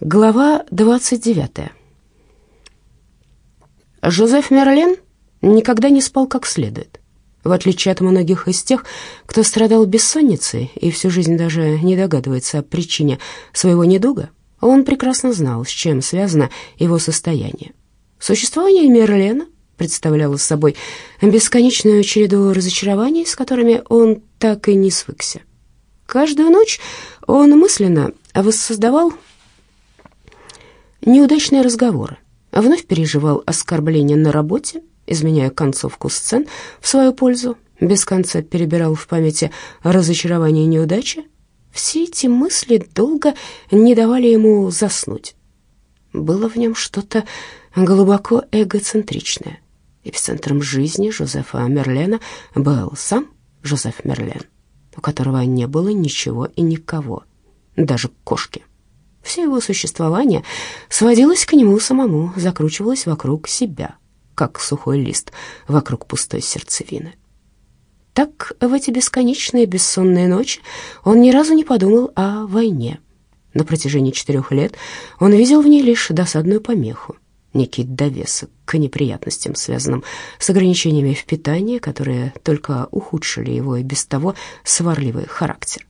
Глава 29. Жозеф Мерлен никогда не спал как следует. В отличие от многих из тех, кто страдал бессонницей и всю жизнь даже не догадывается о причине своего недуга, он прекрасно знал, с чем связано его состояние. Существование Мерлена представляло собой бесконечную череду разочарований, с которыми он так и не свыкся. Каждую ночь он мысленно воссоздавал неудачные разговоры, вновь переживал оскорбления на работе, изменяя концовку сцен в свою пользу, без конца перебирал в памяти разочарования и неудачи. Все эти мысли долго не давали ему заснуть. Было в нем что-то глубоко эгоцентричное. Эпицентром жизни Жозефа Мерлена был сам Жозеф Мерлен, у которого не было ничего и никого, даже кошки. Все его существование сводилось к нему самому, закручивалось вокруг себя, как сухой лист вокруг пустой сердцевины. Так в эти бесконечные бессонные ночи он ни разу не подумал о войне. На протяжении четырех лет он видел в ней лишь досадную помеху, некий довесок к неприятностям, связанным с ограничениями в питании, которые только ухудшили его и без того сварливый характер.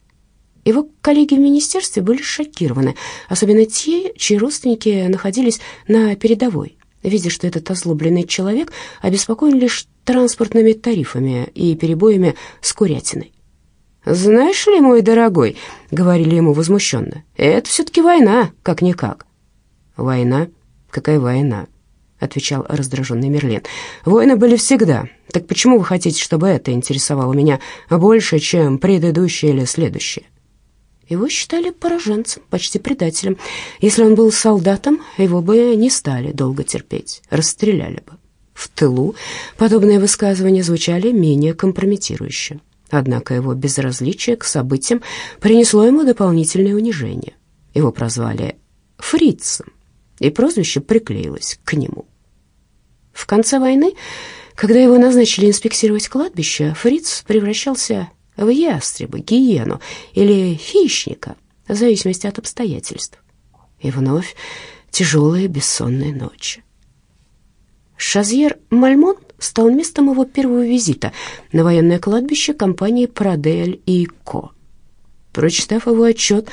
Его коллеги в министерстве были шокированы, особенно те, чьи родственники находились на передовой, видя, что этот озлобленный человек обеспокоен лишь транспортными тарифами и перебоями с курятиной. «Знаешь ли, мой дорогой», — говорили ему возмущенно, — «это все-таки война, как-никак». «Война? Какая война?» — отвечал раздраженный Мерлин. «Войны были всегда. Так почему вы хотите, чтобы это интересовало меня больше, чем предыдущее или следующее?» Его считали пораженцем, почти предателем. Если он был солдатом, его бы не стали долго терпеть, расстреляли бы. В тылу подобные высказывания звучали менее компрометирующе. Однако его безразличие к событиям принесло ему дополнительное унижение. Его прозвали «фрицем», и прозвище приклеилось к нему. В конце войны, когда его назначили инспектировать кладбище, Фриц превращался в ястреба, гиену или хищника, в зависимости от обстоятельств. И вновь тяжелые бессонные ночи. Шазьер Мальмон стал местом его первого визита на военное кладбище компании «Прадель и Ко». Прочитав его отчет,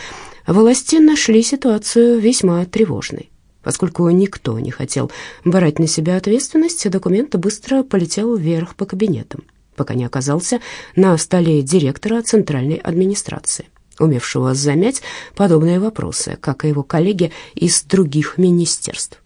власти нашли ситуацию весьма тревожной. Поскольку никто не хотел брать на себя ответственность, документ быстро полетел вверх по кабинетам пока не оказался на столе директора центральной администрации, умевшего замять подобные вопросы, как и его коллеги из других министерств.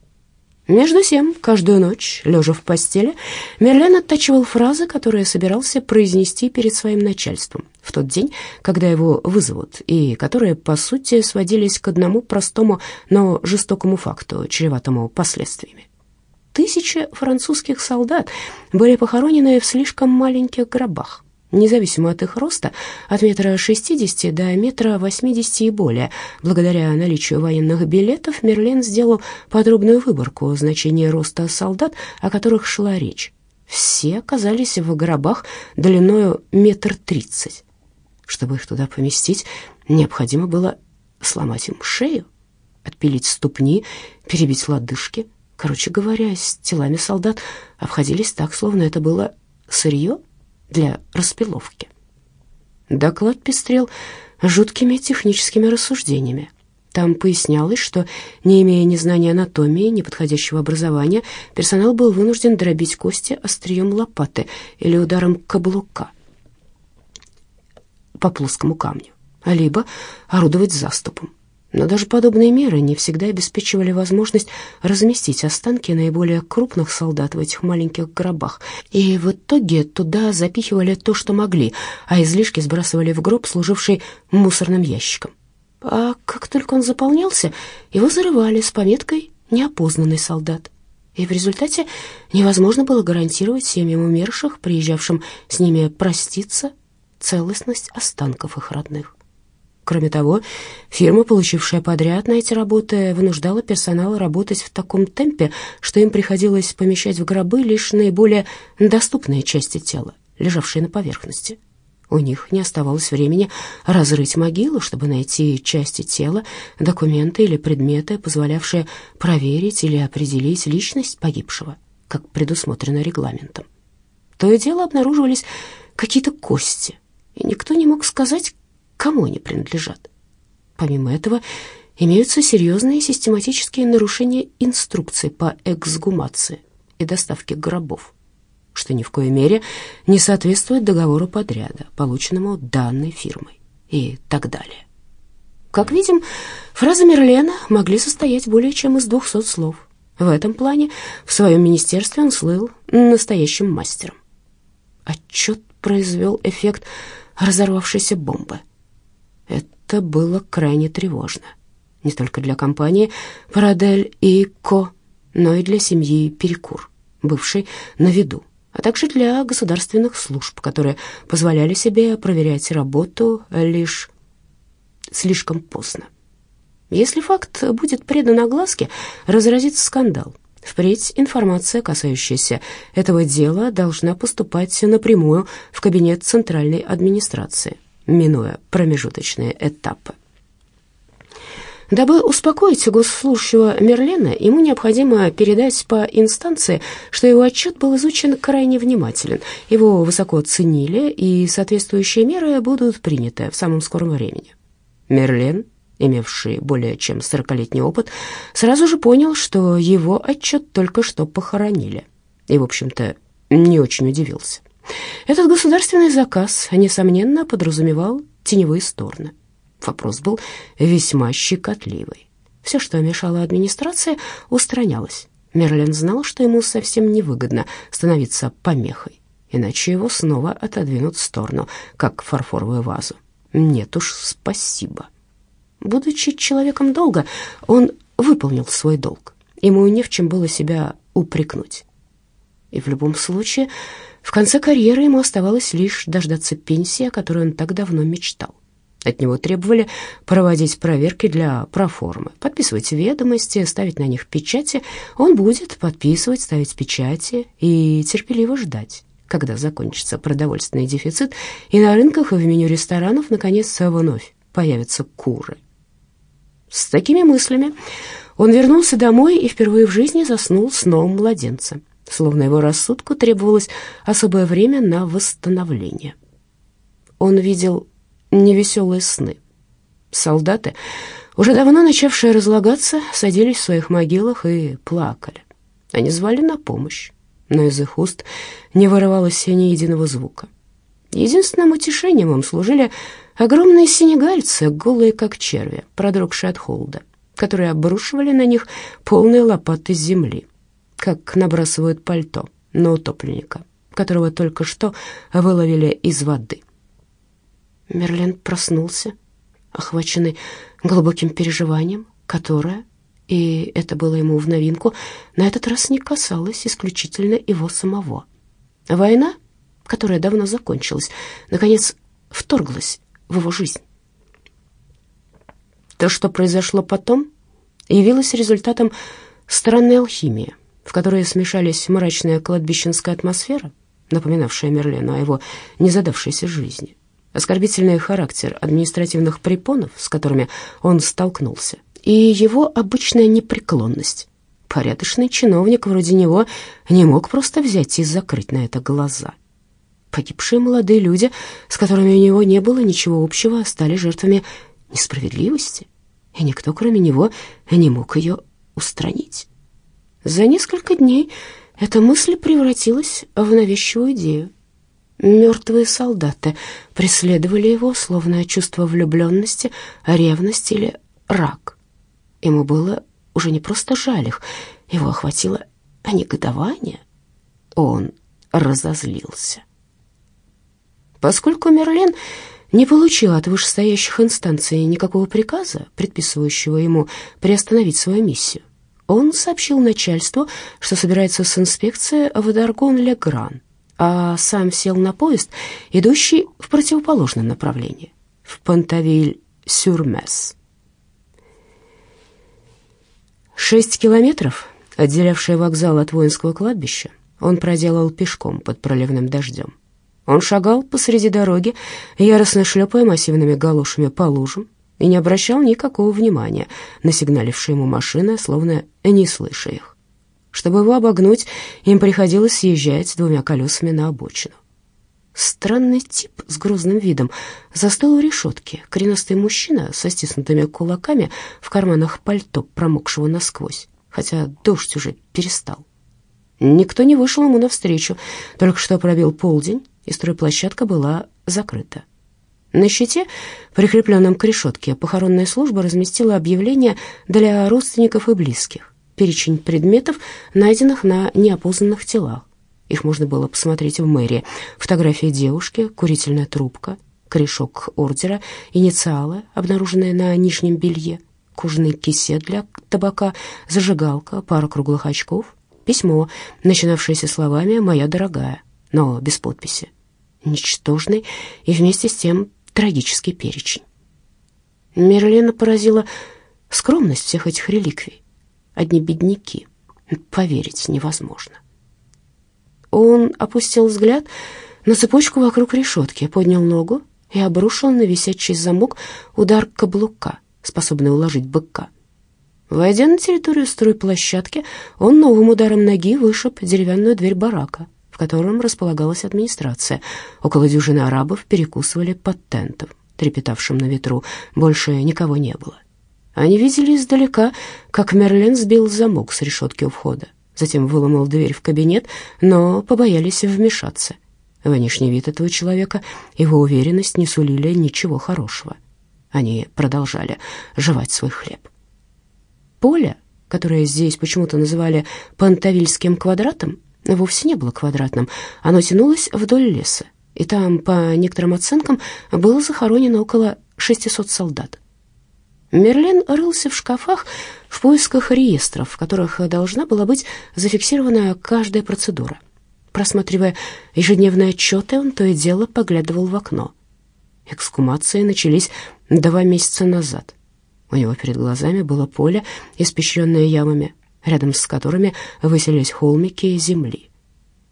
Между тем, каждую ночь, лежа в постели, Мерлен оттачивал фразы, которые собирался произнести перед своим начальством в тот день, когда его вызовут, и которые, по сути, сводились к одному простому, но жестокому факту, чреватому последствиями. Тысячи французских солдат были похоронены в слишком маленьких гробах, независимо от их роста, от метра шестидесяти до метра восьмидесяти и более. Благодаря наличию военных билетов Мерлен сделал подробную выборку значения роста солдат, о которых шла речь. Все оказались в гробах длиною метр тридцать. Чтобы их туда поместить, необходимо было сломать им шею, отпилить ступни, перебить лодыжки — Короче говоря, с телами солдат обходились так, словно это было сырье для распиловки. Доклад пестрел жуткими техническими рассуждениями. Там пояснялось, что, не имея ни знания анатомии, ни подходящего образования, персонал был вынужден дробить кости острием лопаты или ударом каблука по плоскому камню, либо орудовать заступом. Но даже подобные меры не всегда обеспечивали возможность разместить останки наиболее крупных солдат в этих маленьких гробах. И в итоге туда запихивали то, что могли, а излишки сбрасывали в гроб, служивший мусорным ящиком. А как только он заполнялся, его зарывали с пометкой «Неопознанный солдат». И в результате невозможно было гарантировать семьям умерших, приезжавшим с ними проститься, целостность останков их родных. Кроме того, фирма, получившая подряд на эти работы, вынуждала персонал работать в таком темпе, что им приходилось помещать в гробы лишь наиболее доступные части тела, лежавшие на поверхности. У них не оставалось времени разрыть могилу, чтобы найти части тела, документы или предметы, позволявшие проверить или определить личность погибшего, как предусмотрено регламентом. То и дело обнаруживались какие-то кости, и никто не мог сказать, кому они принадлежат. Помимо этого, имеются серьезные систематические нарушения инструкций по эксгумации и доставке гробов что ни в коей мере не соответствует договору подряда, полученному данной фирмой и так далее. Как видим, фразы Мерлена могли состоять более чем из двухсот слов. В этом плане в своем министерстве он слыл настоящим мастером. Отчет произвел эффект разорвавшейся бомбы. Это было крайне тревожно. Не только для компании «Парадель» и «Ко», но и для семьи Перекур, бывшей на виду а также для государственных служб, которые позволяли себе проверять работу лишь слишком поздно. Если факт будет предан огласке, разразится скандал. Впредь информация, касающаяся этого дела, должна поступать напрямую в кабинет центральной администрации, минуя промежуточные этапы. Дабы успокоить госслужащего Мерлена, ему необходимо передать по инстанции, что его отчет был изучен крайне внимателен, его высоко оценили, и соответствующие меры будут приняты в самом скором времени. Мерлен, имевший более чем сорокалетний опыт, сразу же понял, что его отчет только что похоронили, и, в общем-то, не очень удивился. Этот государственный заказ, несомненно, подразумевал теневые стороны. Вопрос был весьма щекотливый. Все, что мешало администрации, устранялось. Мерлин знал, что ему совсем невыгодно становиться помехой, иначе его снова отодвинут в сторону, как фарфоровую вазу. Нет уж, спасибо. Будучи человеком долга, он выполнил свой долг. Ему не в чем было себя упрекнуть. И в любом случае, в конце карьеры ему оставалось лишь дождаться пенсии, о которой он так давно мечтал. От него требовали проводить проверки для проформы, подписывать ведомости, ставить на них печати. Он будет подписывать, ставить печати и терпеливо ждать, когда закончится продовольственный дефицит, и на рынках и в меню ресторанов наконец вновь появятся куры. С такими мыслями он вернулся домой и впервые в жизни заснул сном младенца, словно его рассудку требовалось особое время на восстановление. Он видел невеселые сны. Солдаты, уже давно начавшие разлагаться, садились в своих могилах и плакали. Они звали на помощь, но из их уст не вырывалось ни единого звука. Единственным утешением им служили огромные синегальцы, голые как черви, продрогшие от холода, которые обрушивали на них полные лопаты земли, как набрасывают пальто на утопленника, которого только что выловили из воды. Мерлен проснулся, охваченный глубоким переживанием, которое, и это было ему в новинку, на этот раз не касалось исключительно его самого. Война, которая давно закончилась, наконец вторглась в его жизнь. То, что произошло потом, явилось результатом странной алхимии, в которой смешались мрачная кладбищенская атмосфера, напоминавшая Мерлену о его незадавшейся жизни, оскорбительный характер административных препонов, с которыми он столкнулся, и его обычная непреклонность. Порядочный чиновник вроде него не мог просто взять и закрыть на это глаза. Погибшие молодые люди, с которыми у него не было ничего общего, стали жертвами несправедливости, и никто, кроме него, не мог ее устранить. За несколько дней эта мысль превратилась в навязчивую идею. Мертвые солдаты преследовали его, словно чувство влюбленности, ревность или рак. Ему было уже не просто жаль их, его охватило негодование. Он разозлился. Поскольку Мерлен не получил от вышестоящих инстанций никакого приказа, предписывающего ему приостановить свою миссию, он сообщил начальству, что собирается с инспекцией в Даргон-Ле-Гран, а сам сел на поезд, идущий в противоположном направлении, в Пантавиль-Сюрмес. Шесть километров, отделявшие вокзал от воинского кладбища, он проделал пешком под проливным дождем. Он шагал посреди дороги, яростно шлепая массивными галошами по лужам, и не обращал никакого внимания на сигналившие ему машины, словно не слыша их. Чтобы его обогнуть, им приходилось съезжать двумя колесами на обочину. Странный тип с грозным видом застыл у решетки. Коренастый мужчина со стиснутыми кулаками в карманах пальто, промокшего насквозь, хотя дождь уже перестал. Никто не вышел ему навстречу, только что пробил полдень, и стройплощадка была закрыта. На щите, прикрепленном к решетке, похоронная служба разместила объявление для родственников и близких, перечень предметов, найденных на неопознанных телах. Их можно было посмотреть в мэрии. Фотография девушки, курительная трубка, корешок ордера, инициалы, обнаруженные на нижнем белье, кожаный кисет для табака, зажигалка, пара круглых очков, письмо, начинавшееся словами «Моя дорогая», но без подписи. Ничтожный и вместе с тем трагический перечень. Мерлена поразила скромность всех этих реликвий. Одни бедняки. Поверить невозможно. Он опустил взгляд на цепочку вокруг решетки, поднял ногу и обрушил на висячий замок удар каблука, способный уложить быка. Войдя на территорию стройплощадки, он новым ударом ноги вышиб деревянную дверь барака, котором располагалась администрация. Около дюжины арабов перекусывали под тентом, трепетавшим на ветру. Больше никого не было. Они видели издалека, как Мерлен сбил замок с решетки у входа затем выломал дверь в кабинет, но побоялись вмешаться. Внешний вид этого человека, его уверенность не сулили ничего хорошего. Они продолжали жевать свой хлеб. Поле, которое здесь почему-то называли Пантавильским квадратом, вовсе не было квадратным. Оно тянулось вдоль леса, и там, по некоторым оценкам, было захоронено около 600 солдат. Мерлен рылся в шкафах в поисках реестров, в которых должна была быть зафиксирована каждая процедура. Просматривая ежедневные отчеты, он то и дело поглядывал в окно. Эксгумации начались два месяца назад. У него перед глазами было поле, испещренное ямами, рядом с которыми выселись холмики земли.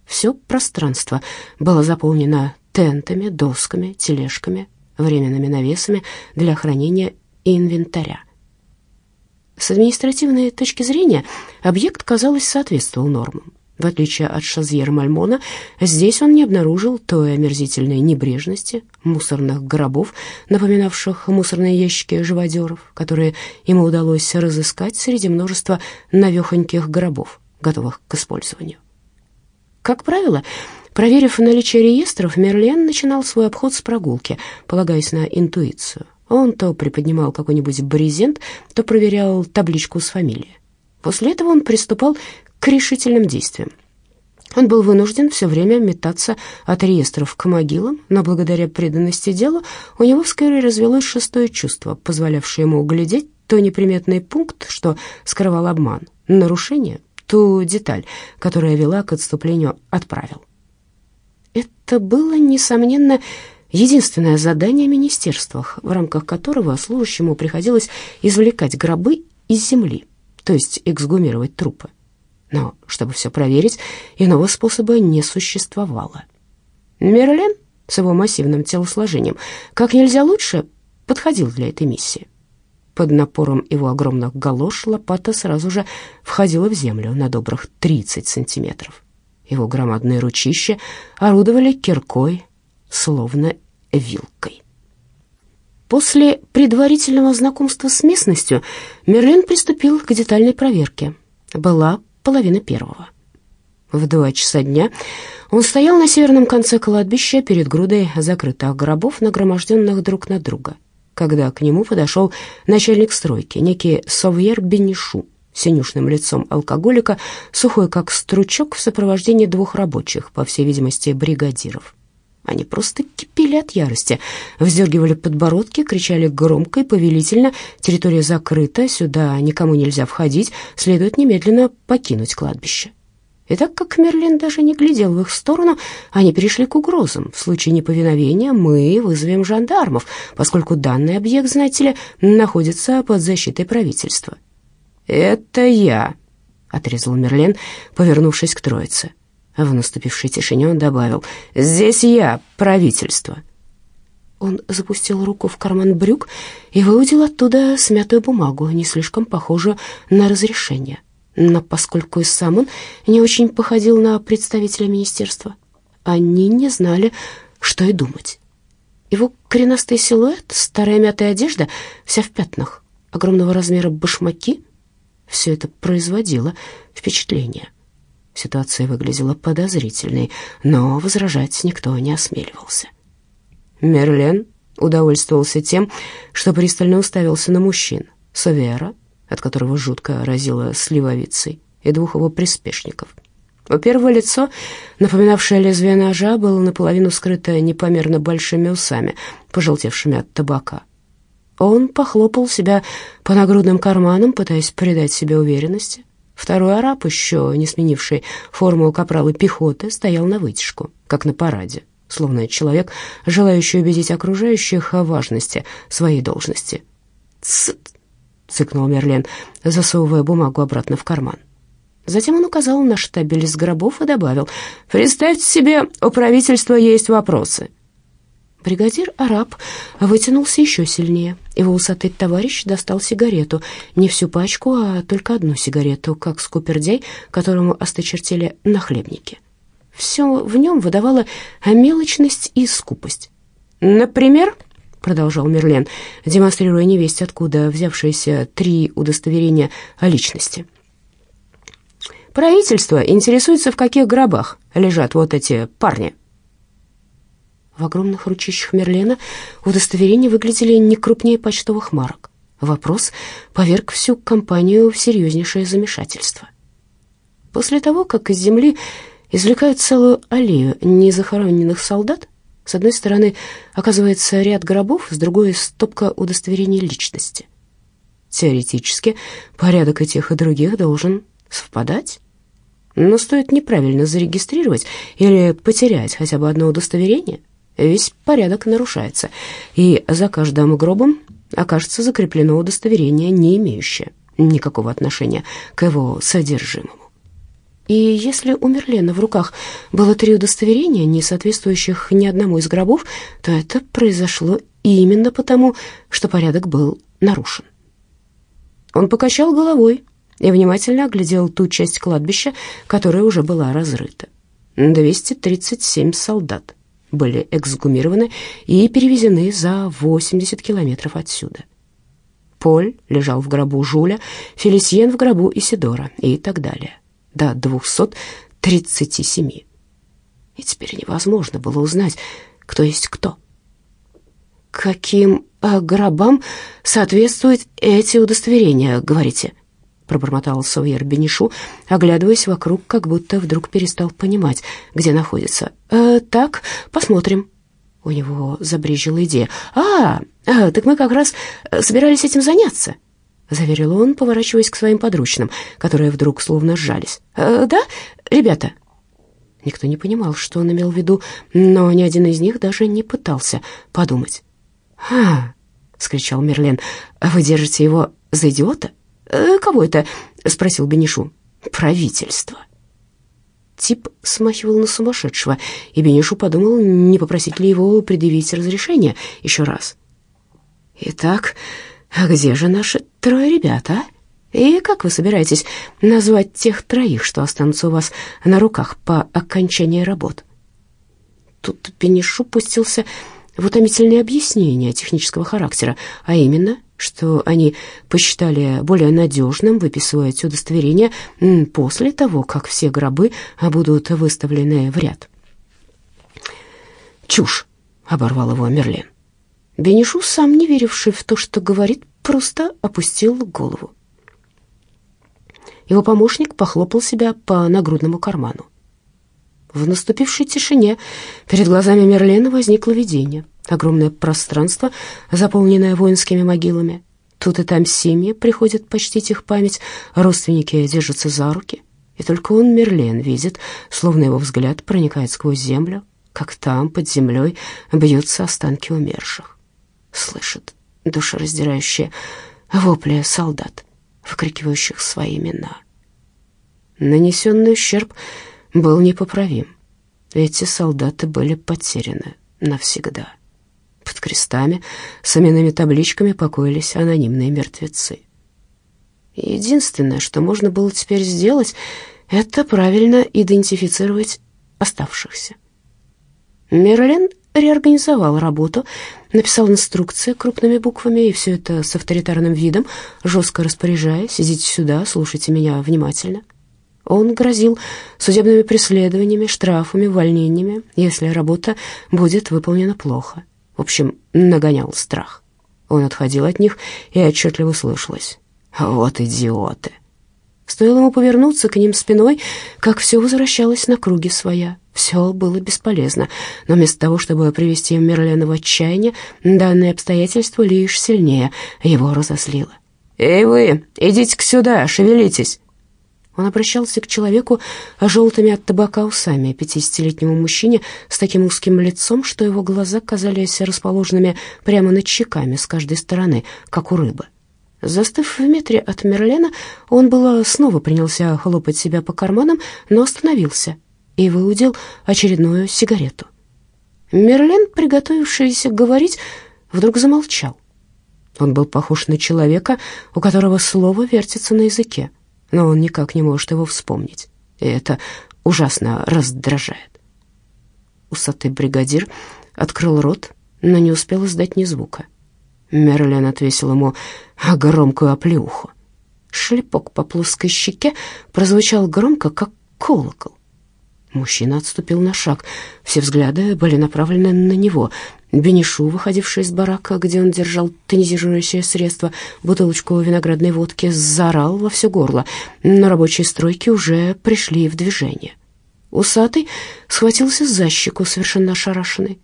Все пространство было заполнено тентами, досками, тележками, временными навесами для хранения инвентаря. С административной точки зрения объект, казалось, соответствовал нормам. В отличие от Шазьера Мальмона, здесь он не обнаружил той омерзительной небрежности мусорных гробов, напоминавших мусорные ящики живодеров, которые ему удалось разыскать среди множества навехоньких гробов, готовых к использованию. Как правило, проверив наличие реестров, Мерлен начинал свой обход с прогулки, полагаясь на интуицию. Он то приподнимал какой-нибудь брезент, то проверял табличку с фамилией. После этого он приступал к решительным действиям. Он был вынужден все время метаться от реестров к могилам, но благодаря преданности делу у него вскоре развелось шестое чувство, позволявшее ему углядеть то неприметный пункт, что скрывал обман, нарушение, ту деталь, которая вела к отступлению от правил. Это было, несомненно, единственное задание в министерствах, в рамках которого служащему приходилось извлекать гробы из земли, то есть эксгумировать трупы. Но, чтобы все проверить, иного способа не существовало. Мерлен с его массивным телосложением как нельзя лучше подходил для этой миссии. Под напором его огромных галош лопата сразу же входила в землю на добрых 30 сантиметров. Его громадные ручища орудовали киркой, словно вилкой. После предварительного знакомства с местностью Мерлин приступил к детальной проверке. Была половина первого. В два часа дня он стоял на северном конце кладбища перед грудой закрытых гробов, нагроможденных друг на друга, когда к нему подошел начальник стройки, некий Совьер Бенишу, синюшным лицом алкоголика, сухой как стручок в сопровождении двух рабочих, по всей видимости, бригадиров. Они просто кипели от ярости, вздергивали подбородки, кричали громко и повелительно. Территория закрыта, сюда никому нельзя входить, следует немедленно покинуть кладбище. И так как Мерлин даже не глядел в их сторону, они перешли к угрозам. В случае неповиновения мы вызовем жандармов, поскольку данный объект, знаете ли, находится под защитой правительства. «Это я», — отрезал Мерлин, повернувшись к троице. В наступившей тишине он добавил «Здесь я, правительство». Он запустил руку в карман брюк и выудил оттуда смятую бумагу, не слишком похожую на разрешение. Но поскольку и сам он не очень походил на представителя министерства, они не знали, что и думать. Его коренастый силуэт, старая мятая одежда, вся в пятнах, огромного размера башмаки — все это производило впечатление. Ситуация выглядела подозрительной, но возражать никто не осмеливался. Мерлен удовольствовался тем, что пристально уставился на мужчин. Савера, от которого жутко разило сливовицей, и двух его приспешников. У первого лицо, напоминавшее лезвие ножа, было наполовину скрыто непомерно большими усами, пожелтевшими от табака. Он похлопал себя по нагрудным карманам, пытаясь придать себе уверенности. Второй араб, еще не сменивший форму капрала пехоты, стоял на вытяжку, как на параде, словно человек, желающий убедить окружающих о важности своей должности. «Цыт!» — цыкнул Мерлен, засовывая бумагу обратно в карман. Затем он указал на штабель из гробов и добавил, «Представьте себе, у правительства есть вопросы». Бригадир-араб вытянулся еще сильнее. Его усатый товарищ достал сигарету. Не всю пачку, а только одну сигарету, как скупердей, которому осточертели нахлебники. Все в нем выдавало мелочность и скупость. «Например», — продолжал Мерлен, демонстрируя невесть, откуда взявшиеся три удостоверения о личности. «Правительство интересуется, в каких гробах лежат вот эти парни». В огромных ручищах Мерлена удостоверения выглядели не крупнее почтовых марок. Вопрос поверг всю компанию в серьезнейшее замешательство. После того, как из земли извлекают целую аллею незахороненных солдат. С одной стороны оказывается ряд гробов, с другой — стопка удостоверений личности. Теоретически порядок и тех, и других должен совпадать. Но стоит неправильно зарегистрировать или потерять хотя бы одно удостоверение, весь порядок нарушается, и за каждым гробом окажется закреплено удостоверение, не имеющее никакого отношения к его содержимому. И если у Мерлена в руках было три удостоверения, не соответствующих ни одному из гробов, то это произошло именно потому, что порядок был нарушен. Он покачал головой и внимательно оглядел ту часть кладбища, которая уже была разрыта. 237 солдат были эксгумированы и перевезены за 80 километров отсюда. Поль лежал в гробу Жуля, Фелисьен в гробу Исидора и так далее до 237. И теперь невозможно было узнать, кто есть кто. «Каким а, гробам соответствуют эти удостоверения, говорите?» Пробормотал Савьер Бенишу, оглядываясь вокруг, как будто вдруг перестал понимать, где находится. «Э, «Так, посмотрим». У него забрежила идея. «А, а, так мы как раз собирались этим заняться». — заверил он, поворачиваясь к своим подручным, которые вдруг словно сжались. «Э, «Да, ребята?» Никто не понимал, что он имел в виду, но ни один из них даже не пытался подумать. «А!» — скричал Мерлен. «Вы держите его за идиота?» «Э, «Кого это?» — спросил Бенишу. «Правительство». Тип смахивал на сумасшедшего, и Бенишу подумал, не попросить ли его предъявить разрешение еще раз. «Итак...» А где же наши трое ребят, а? И как вы собираетесь назвать тех троих, что останутся у вас на руках по окончании работ? Тут Пенишу пустился в утомительные объяснения технического характера, а именно, что они посчитали более надежным выписывать удостоверение после того, как все гробы будут выставлены в ряд. «Чушь!» — оборвал его Мерлен. Бенишу, сам не веривший в то, что говорит, просто опустил голову. Его помощник похлопал себя по нагрудному карману. В наступившей тишине перед глазами Мерлена возникло видение. Огромное пространство, заполненное воинскими могилами. Тут и там семьи приходят почтить их память, родственники держатся за руки. И только он, Мерлен, видит, словно его взгляд проникает сквозь землю, как там, под землей, бьются останки умерших слышит душераздирающие вопли солдат, выкрикивающих свои имена. Нанесенный ущерб был непоправим. Эти солдаты были потеряны навсегда. Под крестами с именными табличками покоились анонимные мертвецы. Единственное, что можно было теперь сделать, это правильно идентифицировать оставшихся. Мерлен реорганизовал работу, написал инструкции крупными буквами, и все это с авторитарным видом, жестко распоряжаясь, идите сюда, слушайте меня внимательно. Он грозил судебными преследованиями, штрафами, увольнениями, если работа будет выполнена плохо. В общем, нагонял страх. Он отходил от них, и отчетливо слышалось. «Вот идиоты!» Стоило ему повернуться к ним спиной, как все возвращалось на круги своя. Все было бесполезно, но вместо того, чтобы привести Мерлена в отчаяние, данное обстоятельство лишь сильнее его разозлило. «Эй вы, идите-ка сюда, шевелитесь!» Он обращался к человеку желтыми от табака усами, пятидесятилетнему мужчине с таким узким лицом, что его глаза казались расположенными прямо над щеками с каждой стороны, как у рыбы. Застыв в метре от Мерлена, он было снова принялся хлопать себя по карманам, но остановился и выудил очередную сигарету. Мерлен, приготовившийся говорить, вдруг замолчал. Он был похож на человека, у которого слово вертится на языке но он никак не может его вспомнить, и это ужасно раздражает. Усатый бригадир открыл рот, но не успел издать ни звука. Мерлен отвесил ему громкую оплеуху. Шлепок по плоской щеке прозвучал громко, как колокол. Мужчина отступил на шаг. Все взгляды были направлены на него. Бенишу, выходивший из барака, где он держал тонизирующее средство, бутылочку виноградной водки, заорал во все горло. Но рабочие стройки уже пришли в движение. Усатый схватился за щеку, совершенно ошарашенный.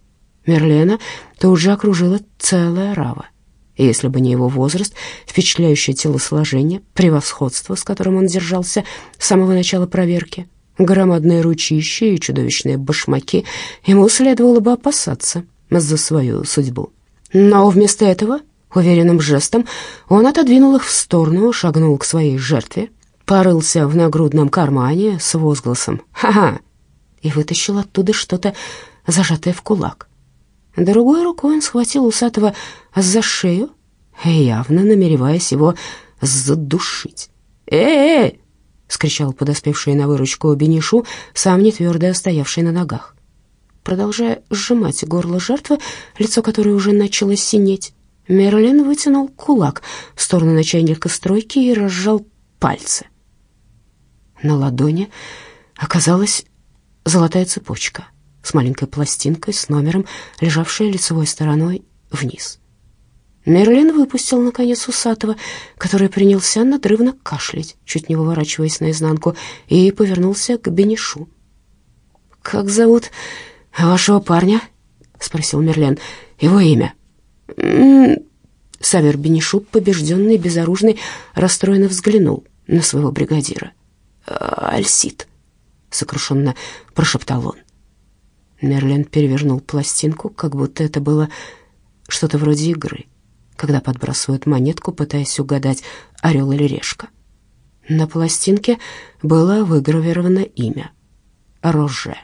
Мерлена тут же окружила целая рава. Если бы не его возраст, впечатляющее телосложение, превосходство, с которым он держался с самого начала проверки, громадные ручища и чудовищные башмаки, ему следовало бы опасаться за свою судьбу. Но вместо этого, уверенным жестом, он отодвинул их в сторону, шагнул к своей жертве, порылся в нагрудном кармане с возгласом «Ха-ха!» и вытащил оттуда что-то, зажатое в кулак. Другой рукой он схватил усатого за шею, явно намереваясь его задушить. «Эй-эй!» — скричал подоспевший на выручку Бенишу, сам не твердо стоявший на ногах. Продолжая сжимать горло жертвы, лицо которой уже начало синеть, Мерлин вытянул кулак в сторону начальника стройки и разжал пальцы. На ладони оказалась золотая цепочка с маленькой пластинкой с номером, лежавшая лицевой стороной вниз. Мерлин выпустил, наконец, усатого, который принялся надрывно кашлять, чуть не выворачиваясь наизнанку, и повернулся к Бенишу. «Как зовут вашего парня?» — спросил Мерлен. «Его имя?» Савер Бенишу, побежденный, безоружный, расстроенно взглянул на своего бригадира. «Альсит», — сокрушенно прошептал он. Мерлен перевернул пластинку, как будто это было что-то вроде игры когда подбрасывают монетку, пытаясь угадать, орел или решка. На пластинке было выгравировано имя — Роже.